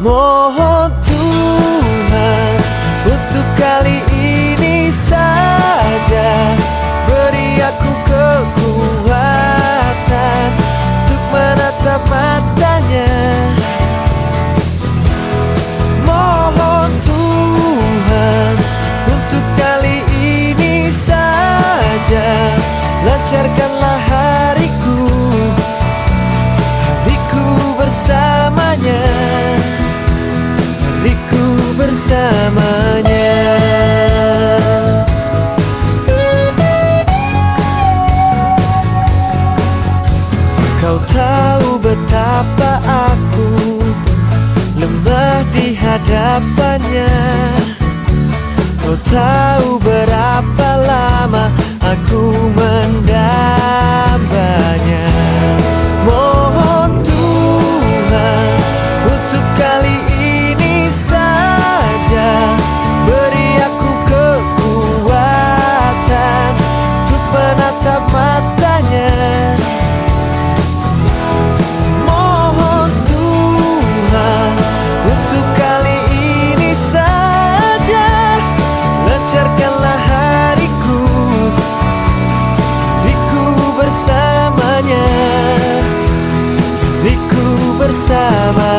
Mohon Tuhan untuk kali ini saja Beri aku kekuatan untuk menatap matanya. Mohon Tuhan untuk kali ini saja Lancarkanlah Kau tahu betapa aku Lemah di hadapannya. Kau tahu berapa lama aku mendapatkan Bagaikanlah hariku. Hariku bersamanya. Hariku bersama